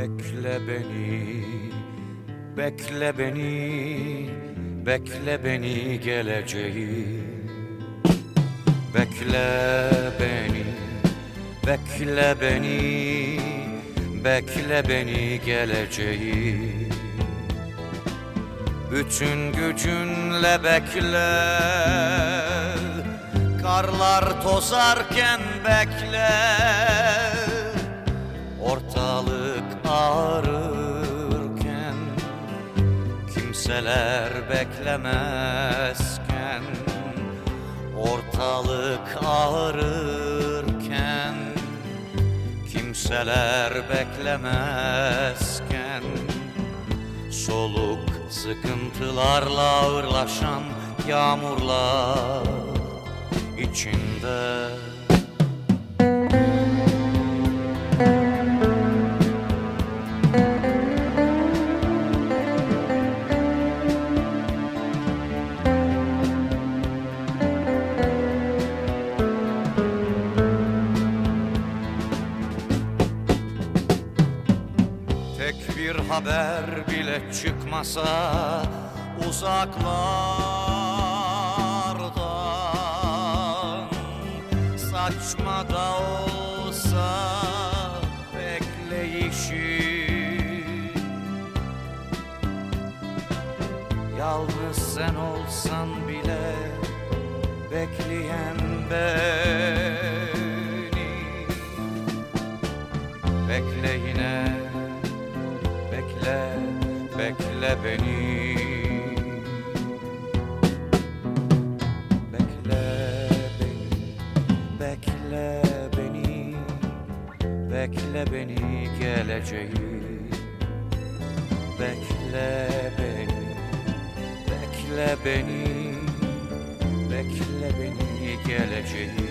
Bekle beni, bekle beni, bekle beni geleceği. Bekle beni, bekle beni, bekle beni geleceği. Bütün gücünle bekle, karlar tozarken bekle. Ortalık ağrırken Kimseler beklemezken Ortalık ağrırken Kimseler beklemezken Soluk sıkıntılarla ağırlaşan yağmurlar içinde Tek bir haber bile çıkmasa uzaklardan Saçma da olsa bekleyişi Yalnız sen olsan bile bekleyen beni beni. Bekle beni, bekle beni, bekle beni geleceği. Bekle beni, bekle beni, bekle beni geleceği. Bekle